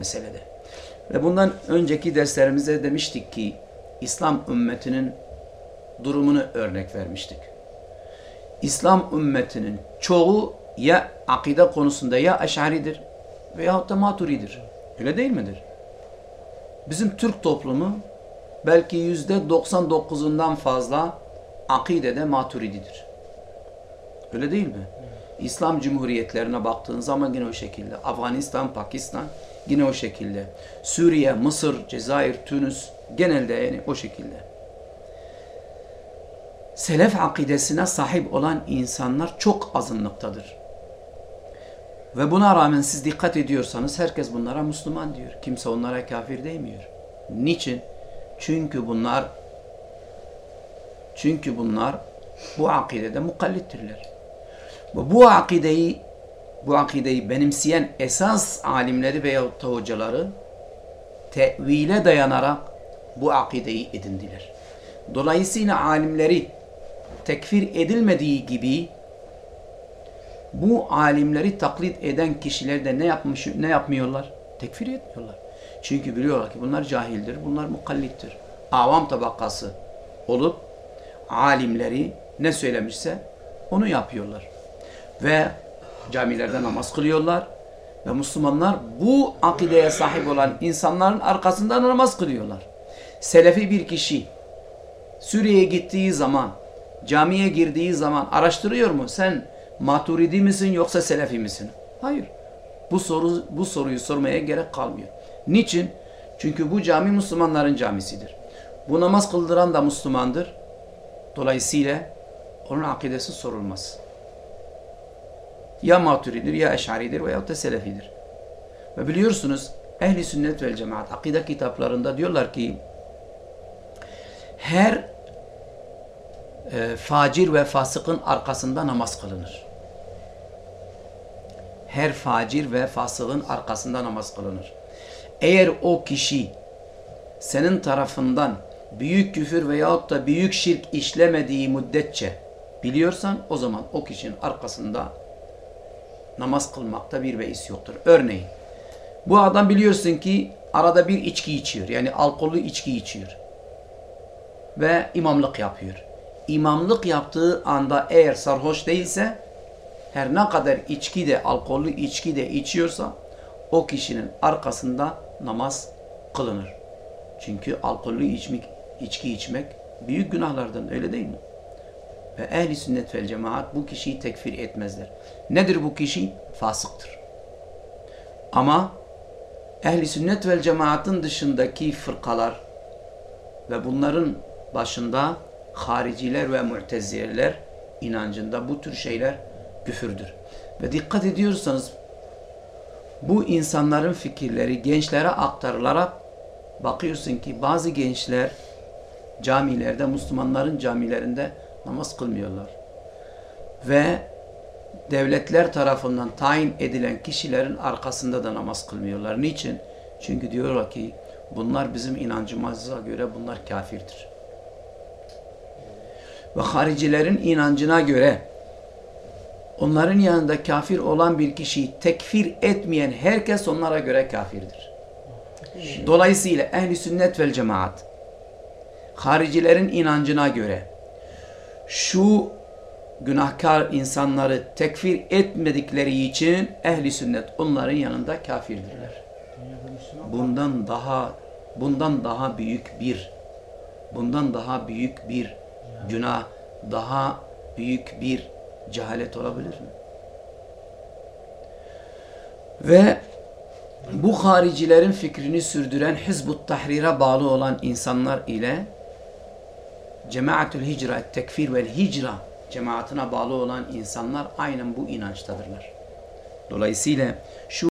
meselede. Ve bundan önceki derslerimizde demiştik ki İslam ümmetinin durumunu örnek vermiştik. İslam ümmetinin çoğu ya akide konusunda ya eşaridir veyahut da maturidir. Öyle değil midir? Bizim Türk toplumu belki yüzde 99'undan fazla akidede maturididir. Öyle değil mi? İslam Cumhuriyetlerine baktığın zaman yine o şekilde. Afganistan, Pakistan yine o şekilde. Suriye, Mısır, Cezayir, Tunus genelde yani o şekilde. Selef akidesine sahip olan insanlar çok azınlıktadır. Ve buna rağmen siz dikkat ediyorsanız herkes bunlara Müslüman diyor. Kimse onlara kafir demiyor. Niçin? Çünkü bunlar çünkü bunlar bu akidede mukallittirler. Ve bu akideyi bu akideyi benimseyen esas alimleri veyahut da hocaları tevile dayanarak bu akideyi edindiler. Dolayısıyla alimleri tekfir edilmediği gibi bu alimleri taklit eden kişiler de ne yapmış ne yapmıyorlar? Tekfir etmiyorlar. Çünkü biliyorlar ki bunlar cahildir, bunlar mukallittir. Avam tabakası olup alimleri ne söylemişse onu yapıyorlar. Ve camilerde namaz kılıyorlar ve Müslümanlar bu akideye sahip olan insanların arkasında namaz kılıyorlar. Selefi bir kişi Suriye'ye gittiği zaman, camiye girdiği zaman araştırıyor mu? Sen maturidi misin yoksa selefi misin? Hayır. Bu soru bu soruyu sormaya gerek kalmıyor. Niçin? Çünkü bu cami Müslümanların camisidir. Bu namaz kıldıran da Müslümandır. Dolayısıyla onun akidesi sorulmaz. Ya maturidir ya eşaridir veya da selefidir. Ve biliyorsunuz ehli sünnet vel cemaat akide kitaplarında diyorlar ki her e, facir ve fasıkın arkasında namaz kılınır. Her facir ve fasığın arkasında namaz kılınır. Eğer o kişi senin tarafından büyük küfür veyahut da büyük şirk işlemediği müddetçe biliyorsan o zaman o kişinin arkasında namaz kılmakta bir beis yoktur. Örneğin bu adam biliyorsun ki arada bir içki içiyor. Yani alkollü içki içiyor. Ve imamlık yapıyor. İmamlık yaptığı anda eğer sarhoş değilse her ne kadar içki de alkollü içki de içiyorsa o kişinin arkasında namaz kılınır. Çünkü alkollü içmek, içki içmek büyük günahlardan öyle değil mi? Ve ehli sünnet vel cemaat bu kişiyi tekfir etmezler. Nedir bu kişi? Fasıktır. Ama ehli sünnet vel cemaatın dışındaki fırkalar ve bunların başında hariciler ve mutezileler inancında bu tür şeyler küfürdür. Ve dikkat ediyorsanız bu insanların fikirleri gençlere aktarılarak bakıyorsun ki bazı gençler camilerde, Müslümanların camilerinde namaz kılmıyorlar. Ve devletler tarafından tayin edilen kişilerin arkasında da namaz kılmıyorlar. Niçin? Çünkü diyorlar ki bunlar bizim inancımıza göre bunlar kafirdir. Ve haricilerin inancına göre onların yanında kafir olan bir kişiyi tekfir etmeyen herkes onlara göre kafirdir. Dolayısıyla ehli sünnet vel cemaat haricilerin inancına göre şu günahkar insanları tekfir etmedikleri için ehli sünnet onların yanında kafirdirler. Bundan daha bundan daha büyük bir bundan daha büyük bir günah, daha büyük bir cehalet olabilir mi? Ve bu haricilerin fikrini sürdüren Hizbut Tahrir'e bağlı olan insanlar ile Cemaatül Hicra, Tekfir ve Hicra cemaatine bağlı olan insanlar aynen bu inançtadırlar. Dolayısıyla şu